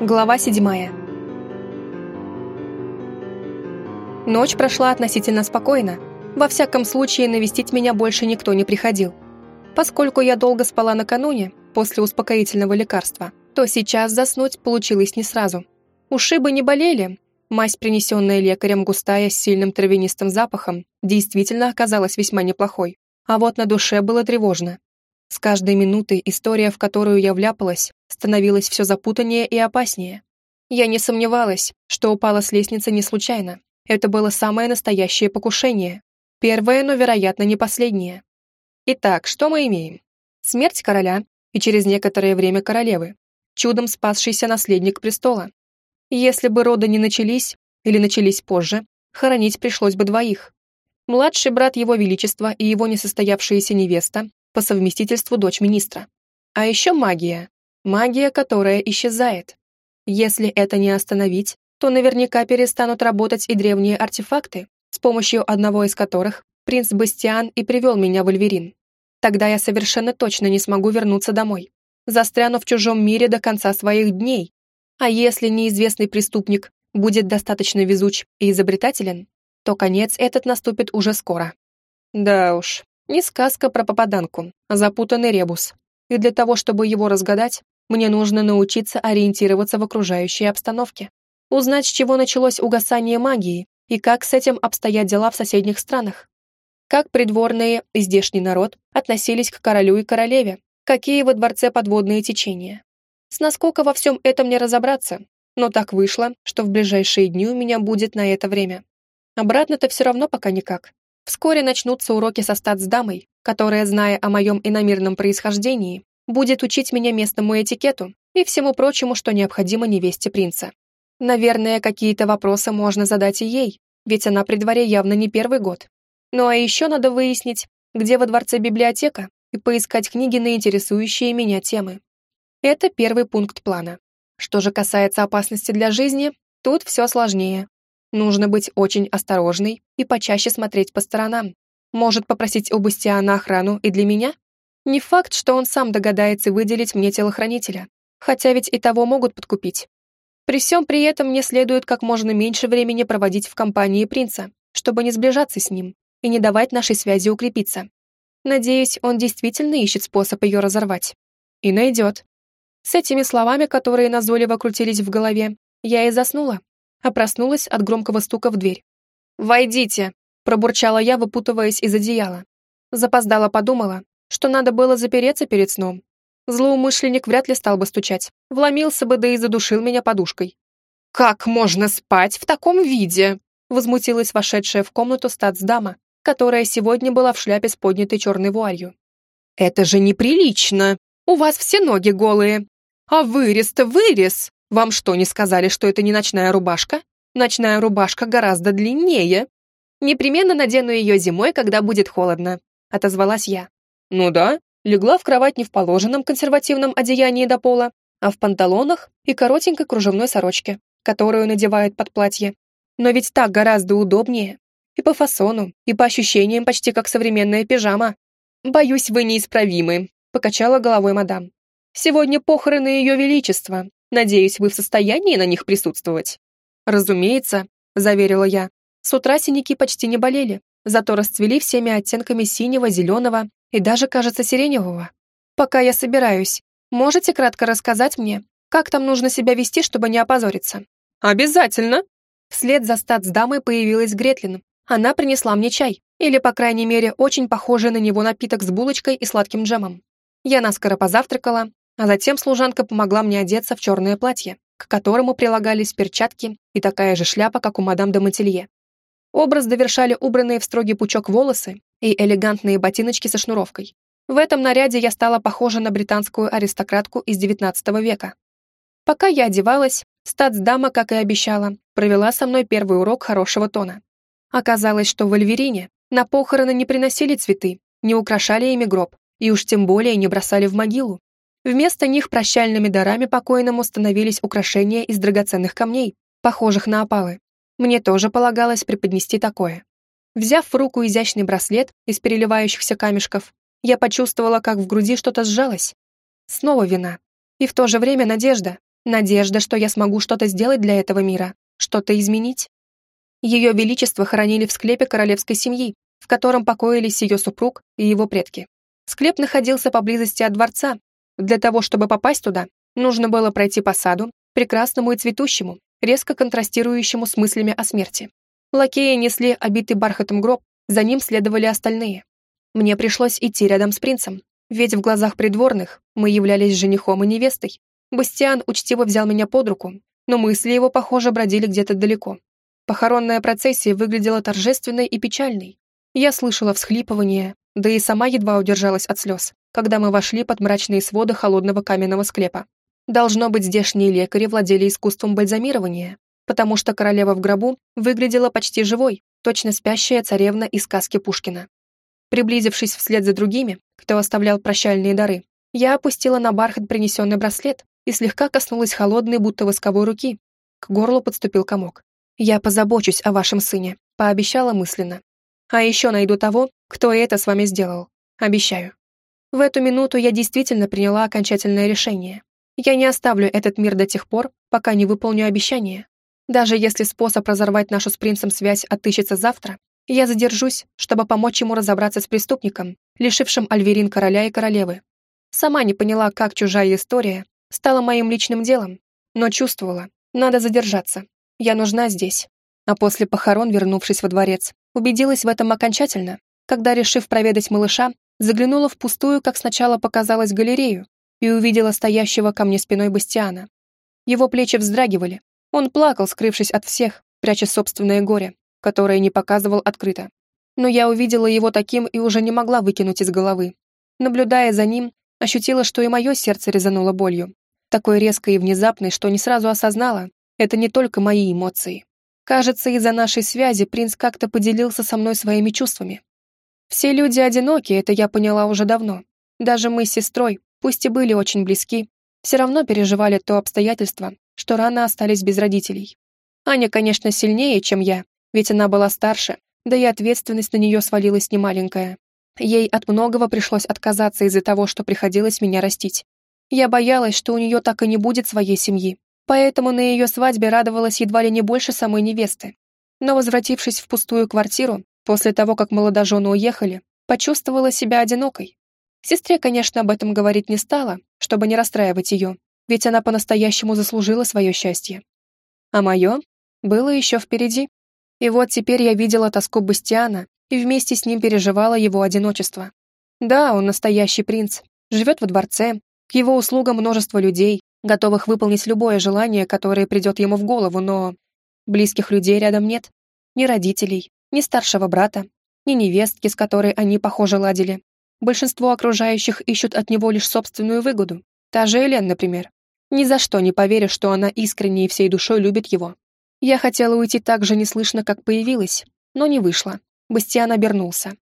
Глава седьмая. Ночь прошла относительно спокойно. Во всяком случае, навестить меня больше никто не приходил. Поскольку я долго спала накануне, после успокоительного лекарства, то сейчас заснуть получилось не сразу. Ушибы не болели, мазь, принесенная лекарем, густая, с сильным травянистым запахом, действительно оказалась весьма неплохой. А вот на душе было тревожно. С каждой минутой история, в которую я вляпалась, становилась все запутаннее и опаснее. Я не сомневалась, что упала с лестницы не случайно. Это было самое настоящее покушение. Первое, но, вероятно, не последнее. Итак, что мы имеем? Смерть короля и через некоторое время королевы. Чудом спасшийся наследник престола. Если бы роды не начались, или начались позже, хоронить пришлось бы двоих. Младший брат его величества и его несостоявшаяся невеста, по совместительству дочь министра. А еще магия. Магия, которая исчезает. Если это не остановить, то наверняка перестанут работать и древние артефакты, с помощью одного из которых принц Бастиан и привел меня в Альверин. Тогда я совершенно точно не смогу вернуться домой. Застряну в чужом мире до конца своих дней. А если неизвестный преступник будет достаточно везуч и изобретателен, то конец этот наступит уже скоро. Да уж, не сказка про попаданку, а запутанный ребус. И для того, чтобы его разгадать, мне нужно научиться ориентироваться в окружающей обстановке. Узнать, с чего началось угасание магии и как с этим обстоят дела в соседних странах. Как придворные и здешний народ относились к королю и королеве, какие во дворце подводные течения. С насколько во всем этом не разобраться, но так вышло, что в ближайшие дни у меня будет на это время. Обратно-то все равно пока никак. Вскоре начнутся уроки со статсдамой, которая, зная о моем иномирном происхождении, будет учить меня местному этикету и всему прочему, что необходимо невесте принца. Наверное, какие-то вопросы можно задать и ей, ведь она при дворе явно не первый год. Ну а еще надо выяснить, где во дворце библиотека, и поискать книги на интересующие меня темы. Это первый пункт плана. Что же касается опасности для жизни, тут все сложнее. Нужно быть очень осторожной и почаще смотреть по сторонам. Может попросить у Бастиана охрану и для меня? Не факт, что он сам догадается выделить мне телохранителя, хотя ведь и того могут подкупить. При всем при этом мне следует как можно меньше времени проводить в компании принца, чтобы не сближаться с ним и не давать нашей связи укрепиться. Надеюсь, он действительно ищет способ ее разорвать. И найдет. С этими словами, которые назойливо крутились в голове, я и заснула, а проснулась от громкого стука в дверь. «Войдите!» – пробурчала я, выпутываясь из одеяла. Запоздала подумала, что надо было запереться перед сном. Злоумышленник вряд ли стал бы стучать, вломился бы да и задушил меня подушкой. «Как можно спать в таком виде?» – возмутилась вошедшая в комнату статсдама, которая сегодня была в шляпе с поднятой черной вуалью. «Это же неприлично! У вас все ноги голые! А вырез-то вырез! Вам что, не сказали, что это не ночная рубашка? Ночная рубашка гораздо длиннее. Непременно надену ее зимой, когда будет холодно», — отозвалась я. «Ну да», легла в кровать не в положенном консервативном одеянии до пола, а в панталонах и коротенькой кружевной сорочке, которую надевают под платье. Но ведь так гораздо удобнее. И по фасону, и по ощущениям почти как современная пижама. «Боюсь, вы неисправимы», — покачала головой мадам. «Сегодня похороны Ее Величества, Надеюсь, вы в состоянии на них присутствовать?» «Разумеется», — заверила я. С утра синяки почти не болели, зато расцвели всеми оттенками синего, зеленого и даже, кажется, сиреневого. «Пока я собираюсь, можете кратко рассказать мне, как там нужно себя вести, чтобы не опозориться?» «Обязательно!» Вслед за статсдамой появилась Гретлин. Она принесла мне чай, или, по крайней мере, очень похожий на него напиток с булочкой и сладким джемом. Я наскоро позавтракала, а затем служанка помогла мне одеться в черное платье, к которому прилагались перчатки и такая же шляпа, как у мадам де Монтелье. Образ довершали убранные в строгий пучок волосы и элегантные ботиночки со шнуровкой. В этом наряде я стала похожа на британскую аристократку из XIX века. Пока я одевалась, статсдама, как и обещала, провела со мной первый урок хорошего тона. Оказалось, что в Альверине на похороны не приносили цветы, не украшали ими гроб, и уж тем более не бросали в могилу. Вместо них прощальными дарами покойному становились украшения из драгоценных камней, похожих на опалы. Мне тоже полагалось преподнести такое. Взяв в руку изящный браслет из переливающихся камешков, я почувствовала, как в груди что-то сжалось. Снова вина. И в то же время надежда. Надежда, что я смогу что-то сделать для этого мира, что-то изменить. Ее Величество хоронили в склепе королевской семьи, в котором покоились ее супруг и его предки. Склеп находился поблизости от дворца. Для того, чтобы попасть туда, нужно было пройти по саду, прекрасному и цветущему, резко контрастирующему с мыслями о смерти. Лакеи несли обитый бархатом гроб, за ним следовали остальные. Мне пришлось идти рядом с принцем, ведь в глазах придворных мы являлись женихом и невестой. Бастиан учтиво взял меня под руку, но мысли его, похоже, бродили где-то далеко. Похоронная процессия выглядела торжественной и печальной. Я слышала всхлипывание, да и сама едва удержалась от слез, когда мы вошли под мрачные своды холодного каменного склепа. Должно быть, здешние лекари владели искусством бальзамирования, потому что королева в гробу выглядела почти живой, точно спящая царевна из сказки Пушкина. Приблизившись вслед за другими, кто оставлял прощальные дары, я опустила на бархат принесенный браслет и слегка коснулась холодной, будто восковой руки. К горлу подступил комок. «Я позабочусь о вашем сыне», — пообещала мысленно. «А еще найду того, кто это с вами сделал. Обещаю». В эту минуту я действительно приняла окончательное решение. Я не оставлю этот мир до тех пор, пока не выполню обещание. Даже если способ разорвать нашу с принцем связь отыщется завтра, я задержусь, чтобы помочь ему разобраться с преступником, лишившим Альверин короля и королевы. Сама не поняла, как чужая история стала моим личным делом, но чувствовала, надо задержаться. Я нужна здесь. А после похорон, вернувшись во дворец, убедилась в этом окончательно, когда, решив проведать малыша, заглянула в пустую, как сначала показалось, галерею и увидела стоящего ко мне спиной Бастиана. Его плечи вздрагивали. Он плакал, скрывшись от всех, пряча собственное горе, которое не показывал открыто. Но я увидела его таким и уже не могла выкинуть из головы. Наблюдая за ним, ощутила, что и мое сердце резануло болью. Такой резкой и внезапной, что не сразу осознала, это не только мои эмоции. Кажется, из-за нашей связи принц как-то поделился со мной своими чувствами. Все люди одиноки, это я поняла уже давно. Даже мы с сестрой, пусть и были очень близки, все равно переживали то обстоятельство, что рано остались без родителей. Аня, конечно, сильнее, чем я, ведь она была старше, да и ответственность на нее свалилась немаленькая. Ей от многого пришлось отказаться из-за того, что приходилось меня растить. Я боялась, что у нее так и не будет своей семьи, поэтому на ее свадьбе радовалась едва ли не больше самой невесты. Но, возвратившись в пустую квартиру, после того, как молодожены уехали, почувствовала себя одинокой. Сестре, конечно, об этом говорить не стала, чтобы не расстраивать ее, ведь она по-настоящему заслужила свое счастье. А мое было еще впереди. И вот теперь я видела тоску Бастиана и вместе с ним переживала его одиночество. Да, он настоящий принц, живет во дворце, к его услугам множество людей, готовых выполнить любое желание, которое придет ему в голову, но... Близких людей рядом нет. Ни родителей, ни старшего брата, ни невестки, с которой они, похоже, ладили. Большинство окружающих ищут от него лишь собственную выгоду. Та же Элен, например. Ни за что не поверишь, что она искренне и всей душой любит его. Я хотела уйти так же неслышно, как появилась, но не вышло. Бастиан обернулся.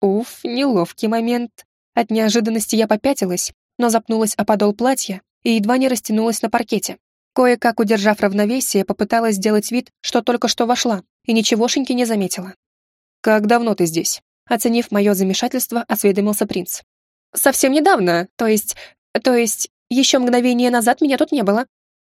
Уф, неловкий момент. От неожиданности я попятилась, но запнулась о подол платья и едва не растянулась на паркете. Кое-как удержав равновесие, попыталась сделать вид, что только что вошла, и ничегошеньки не заметила. «Как давно ты здесь?» Оценив мое замешательство, осведомился принц. «Совсем недавно, то есть... то есть... еще мгновение назад меня тут не было».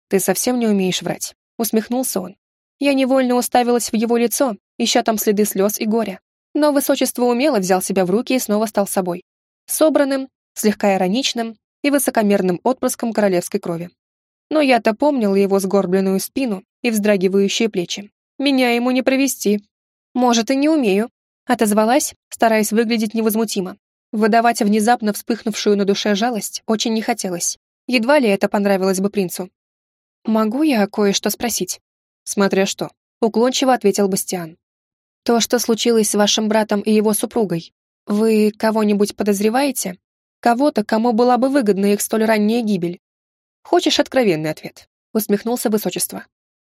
«Ты совсем не умеешь врать», — усмехнулся он. Я невольно уставилась в его лицо, ища там следы слез и горя. Но высочество умело взял себя в руки и снова стал собой. Собранным, слегка ироничным и высокомерным отпрыском королевской крови. Но я-то помнил его сгорбленную спину и вздрагивающие плечи. Меня ему не провести. Может, и не умею. Отозвалась, стараясь выглядеть невозмутимо. Выдавать внезапно вспыхнувшую на душе жалость очень не хотелось. Едва ли это понравилось бы принцу. «Могу я кое-что спросить?» «Смотря что», — уклончиво ответил Бастиан. «То, что случилось с вашим братом и его супругой, вы кого-нибудь подозреваете? Кого-то, кому была бы выгодна их столь ранняя гибель?» «Хочешь откровенный ответ?» — усмехнулся высочество.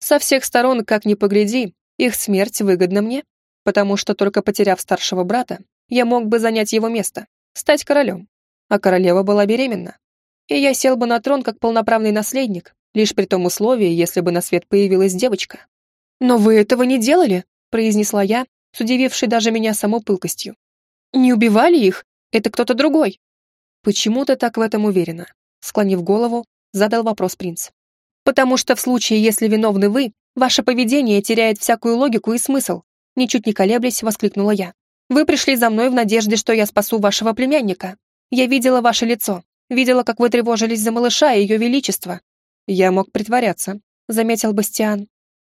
«Со всех сторон, как ни погляди, их смерть выгодна мне, потому что только потеряв старшего брата, я мог бы занять его место, стать королем. А королева была беременна. И я сел бы на трон как полноправный наследник, лишь при том условии, если бы на свет появилась девочка. «Но вы этого не делали», — произнесла я, с удивившей даже меня самой пылкостью. «Не убивали их? Это кто-то другой». «Почему ты так в этом уверена?» Склонив голову, задал вопрос принц. Потому что в случае, если виновны вы, ваше поведение теряет всякую логику и смысл. Ничуть не колеблясь, воскликнула я. Вы пришли за мной в надежде, что я спасу вашего племянника. Я видела ваше лицо, видела, как вы тревожились за малыша и ее величество. Я мог притворяться, заметил Бастиан.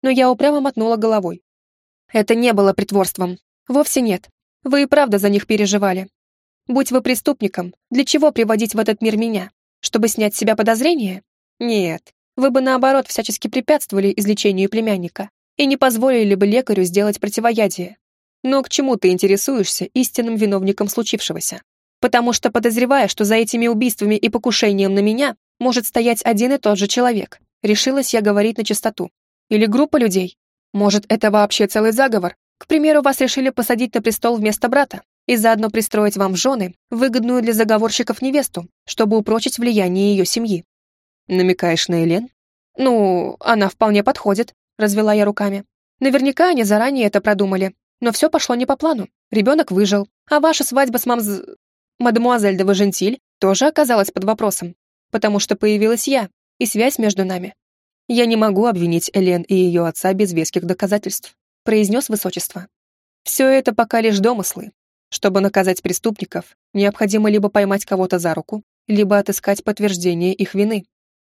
Но я упрямо мотнула головой. Это не было притворством. Вовсе нет. Вы и правда за них переживали. Будь вы преступником, для чего приводить в этот мир меня? Чтобы снять с себя подозрения? Нет. Вы бы, наоборот, всячески препятствовали излечению племянника и не позволили бы лекарю сделать противоядие. Но к чему ты интересуешься истинным виновником случившегося? Потому что, подозревая, что за этими убийствами и покушением на меня может стоять один и тот же человек, решилась я говорить на чистоту. Или группа людей. Может, это вообще целый заговор? К примеру, вас решили посадить на престол вместо брата и заодно пристроить вам в жены выгодную для заговорщиков невесту, чтобы упрочить влияние ее семьи. Намекаешь на Элен? Ну, она вполне подходит, развела я руками. Наверняка они заранее это продумали, но все пошло не по плану. Ребенок выжил, а ваша свадьба с мамз... Мадемуазель де Важентиль тоже оказалась под вопросом, потому что появилась я, и связь между нами. Я не могу обвинить Элен и ее отца без веских доказательств, произнес высочество. Все это пока лишь домыслы. Чтобы наказать преступников, необходимо либо поймать кого-то за руку, либо отыскать подтверждение их вины.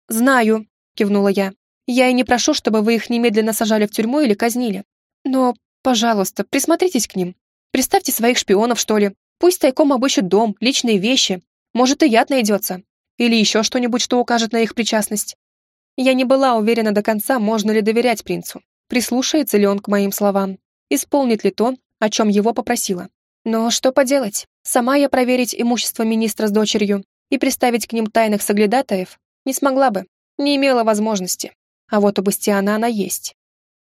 «Знаю», — кивнула я. «Я и не прошу, чтобы вы их немедленно сажали в тюрьму или казнили. Но, пожалуйста, присмотритесь к ним. Представьте своих шпионов, что ли. Пусть тайком обыщут дом, личные вещи. Может, и яд найдется. Или еще что-нибудь, что укажет на их причастность. Я не была уверена до конца, можно ли доверять принцу. Прислушается ли он к моим словам. Исполнит ли то, о чем его попросила. Но что поделать? Сама я проверить имущество министра с дочерью и приставить к ним тайных соглядатаев не смогла бы, не имела возможности. А вот у Бастиана она есть.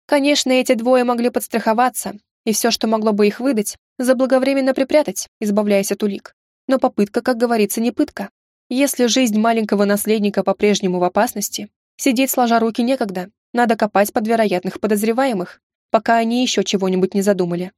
Конечно, эти двое могли подстраховаться, и все, что могло бы их выдать, заблаговременно припрятать, избавляясь от улик. Но попытка, как говорится, не пытка. Если жизнь маленького наследника по-прежнему в опасности, сидеть сложа руки некогда, надо копать под вероятных подозреваемых, пока они еще чего-нибудь не задумали.